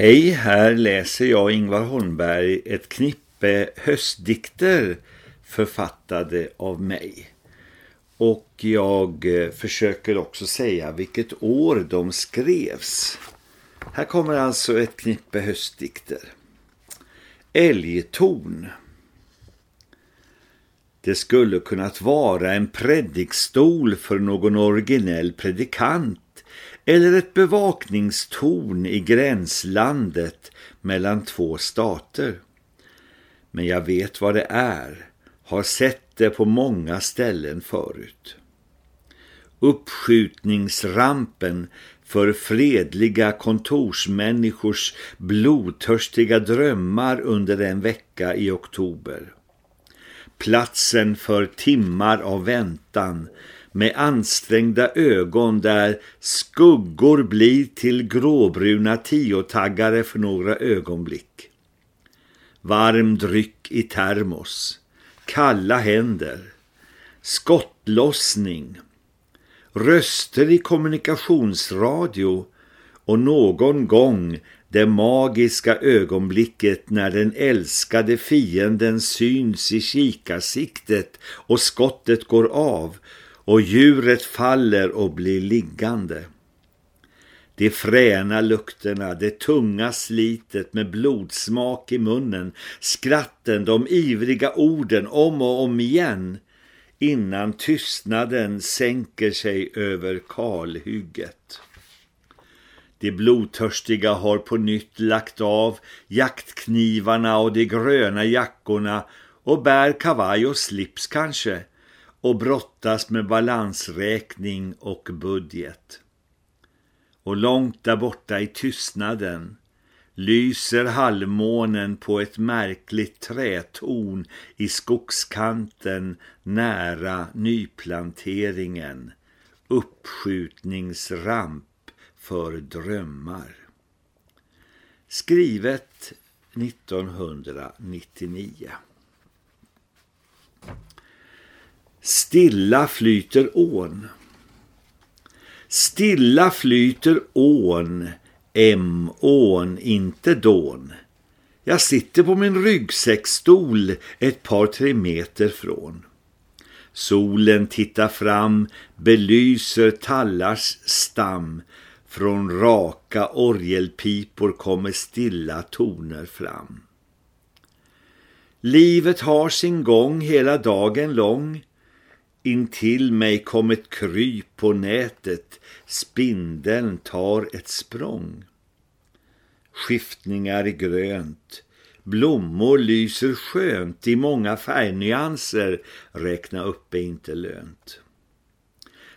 Hej, här läser jag Ingvar Holmberg ett knippe höstdikter författade av mig. Och jag eh, försöker också säga vilket år de skrevs. Här kommer alltså ett knippe höstdikter. Älgtorn. Det skulle kunnat vara en predikstol för någon originell predikant eller ett bevakningstorn i gränslandet mellan två stater. Men jag vet vad det är, har sett det på många ställen förut. Uppskjutningsrampen för fredliga kontorsmänniskors blodtörstiga drömmar under en vecka i oktober. Platsen för timmar av väntan med ansträngda ögon där skuggor blir till gråbruna tiotaggare för några ögonblick. Varm dryck i termos, kalla händer, skottlossning, röster i kommunikationsradio och någon gång det magiska ögonblicket när den älskade fienden syns i kikarsiktet och skottet går av och djuret faller och blir liggande. De fräna lukterna, det tunga slitet med blodsmak i munnen, skratten, de ivriga orden om och om igen innan tystnaden sänker sig över kalhygget. De blodtörstiga har på nytt lagt av jaktknivarna och de gröna jackorna och bär kavaj och slips kanske och brottas med balansräkning och budget. Och långt där borta i tystnaden lyser halvmånen på ett märkligt trätorn i skogskanten nära nyplanteringen, uppskjutningsramp för drömmar. Skrivet 1999. Stilla flyter ån. Stilla flyter ån, M ån, inte dån. Jag sitter på min ryggsäckstol ett par tre meter från. Solen tittar fram, belyser tallars stam. Från raka orgelpipor kommer stilla toner fram. Livet har sin gång hela dagen lång. Intill mig kom ett kryp på nätet, spindeln tar ett språng. Skiftningar i grönt, blommor lyser skönt i många färgnyanser, räkna upp är inte lönt.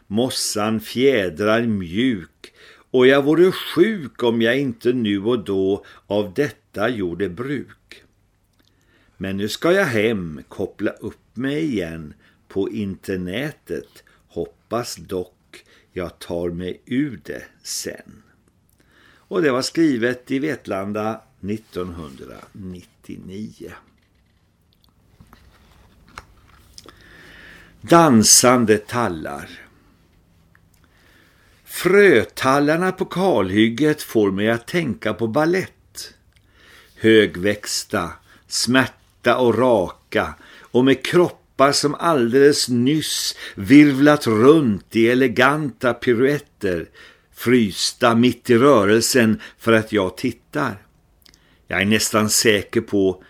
Mossan fjädrar mjuk och jag vore sjuk om jag inte nu och då av detta gjorde bruk. Men nu ska jag hem, koppla upp mig igen på internetet. Hoppas dock jag tar mig ur det sen. Och det var skrivet i Vetlanda 1999. Dansande tallar. Frötallarna på kalhygget får mig att tänka på ballett. Högväxta, smärta och raka och med kropp kroppar som alldeles nyss virvlat runt i eleganta piruetter, frysta mitt i rörelsen för att jag tittar. Jag är nästan säker på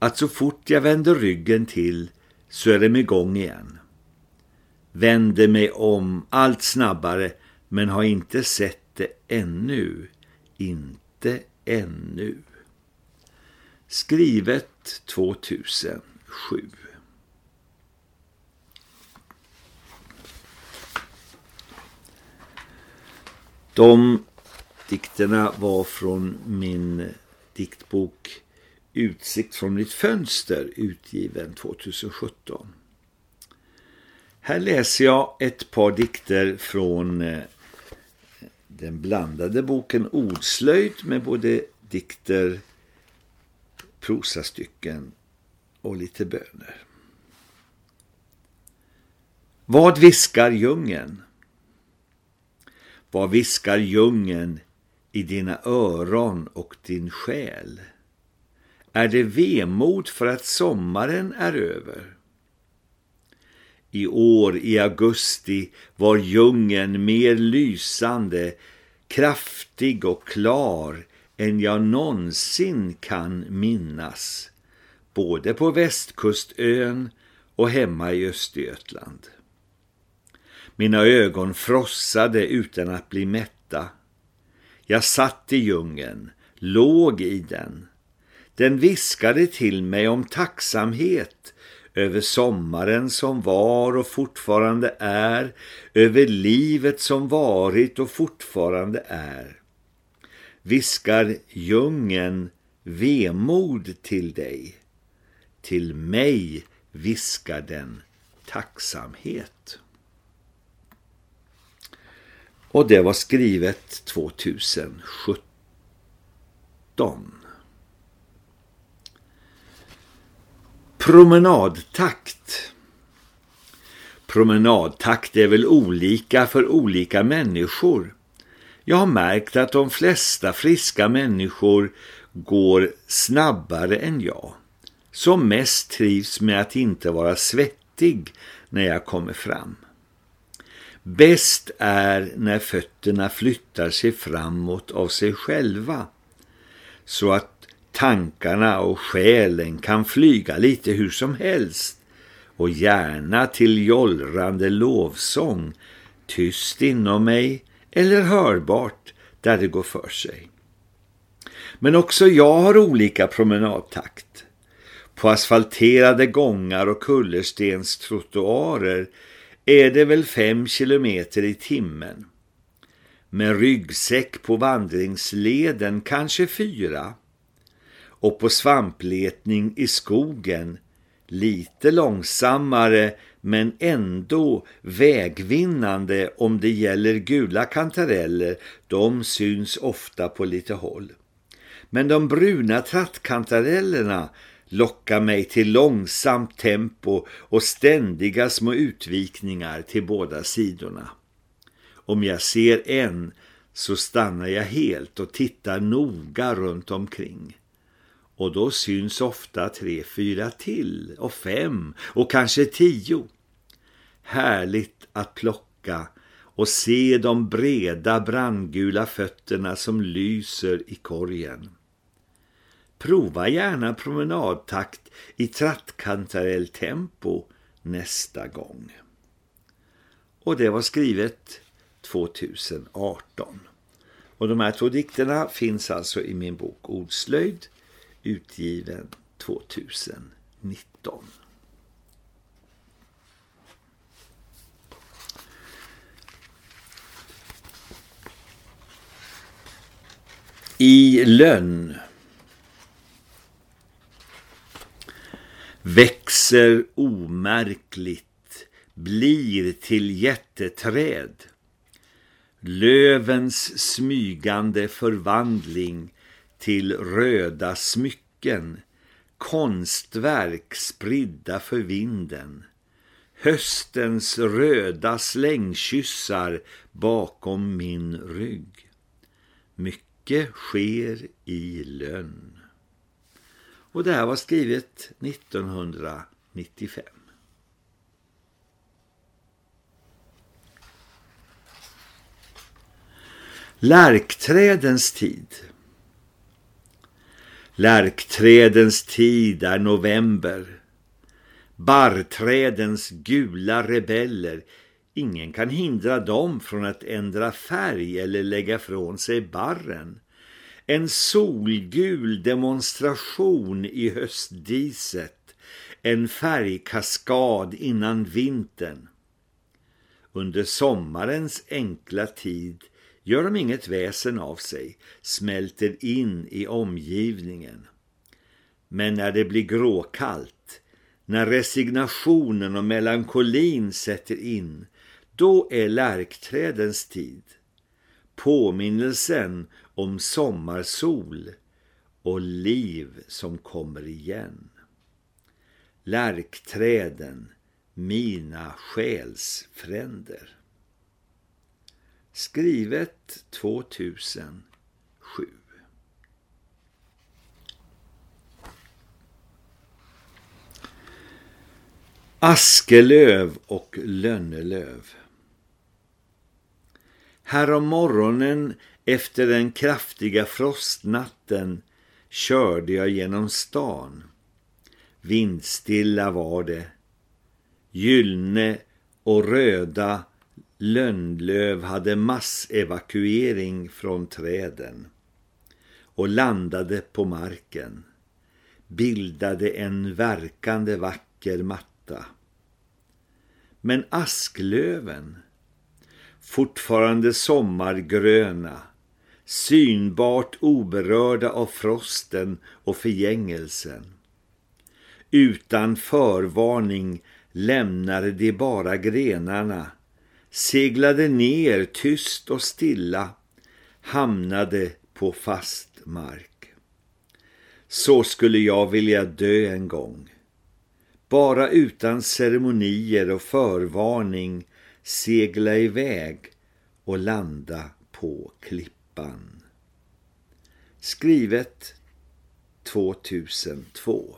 att så fort jag vänder ryggen till så är de igång igen. Vänder mig om allt snabbare men har inte sett det ännu. Inte ännu. Skrivet 2007. De dikterna var från min diktbok Utsikt från mitt fönster utgiven 2017. Här läser jag ett par dikter från eh, den blandade boken Ordslöjd med både dikter, prosastycken och lite böner. Vad viskar djungeln? Vad viskar djungeln i dina öron och din själ? Är det vemod för att sommaren är över? I år i augusti var djungeln mer lysande, kraftig och klar än jag någonsin kan minnas, både på västkustön och hemma i Östergötland. Mina ögon frossade utan att bli mätta. Jag satt i djungeln, låg i den. Den viskade till mig om tacksamhet över sommaren som var och fortfarande är, över livet som varit och fortfarande är. Viskar djungeln vemod till dig. Till mig viskar den tacksamhet. Och det var skrivet 2017. Promenadtakt. Promenadtakt är väl olika för olika människor. Jag har märkt att de flesta friska människor går snabbare än jag. Som mest trivs med att inte vara svettig när jag kommer fram. Bäst är när fötterna flyttar sig framåt av sig själva så att tankarna och själen kan flyga lite hur som helst och gärna till jollrande lovsång tyst inom mig eller hörbart där det går för sig. Men också jag har olika promenadtakt. På asfalterade gångar och kullerstens trottoarer är det väl fem kilometer i timmen. Med ryggsäck på vandringsleden kanske fyra. Och på svampletning i skogen lite långsammare men ändå vägvinnande om det gäller gula kantareller. De syns ofta på lite håll. Men de bruna trattkantarellerna lockar mig till långsamt tempo och ständiga små utvikningar till båda sidorna. Om jag ser en så stannar jag helt och tittar noga runt omkring. Och då syns ofta tre, fyra till och fem och kanske tio. Härligt att plocka och se de breda brandgula fötterna som lyser i korgen. Prova gärna promenadtakt i trattkantarelltempo nästa gång. Och det var skrivet 2018. Och de här två dikterna finns alltså i min bok Ordslöjd utgiven 2019. I lönn växer omärkligt, blir till jätteträd. Lövens smygande förvandling till röda smycken, konstverk spridda för vinden. Höstens röda slängkyssar bakom min rygg. Mycket sker i lönn. Och det här var skrivet 1900 95. Lärkträdens tid Lärkträdens tid är november. Barrträdens gula rebeller. Ingen kan hindra dem från att ändra färg eller lägga från sig barren. En solgul demonstration i höstdiset. En färgkaskad innan vintern. Under sommarens enkla tid gör de inget väsen av sig, smälter in i omgivningen. Men när det blir gråkallt, när resignationen och melankolin sätter in, då är lärkträdens tid. Påminnelsen om sommarsol och liv som kommer igen. Lärkträden, mina själsfränder skrivet 2007. Askelöv och lönnelöv Här om morgonen efter den kraftiga frostnatten körde jag genom stan. Vindstilla var det. Gyllne och röda lönnlöv hade massevakuering från träden och landade på marken. Bildade en verkande vacker matta. Men asklöven, fortfarande sommargröna, synbart oberörda av frosten och förgängelsen. Utan förvarning lämnade de bara grenarna, seglade ner tyst och stilla, hamnade på fast mark. Så skulle jag vilja dö en gång. Bara utan ceremonier och förvarning segla iväg och landa på klippan. Skrivet 2002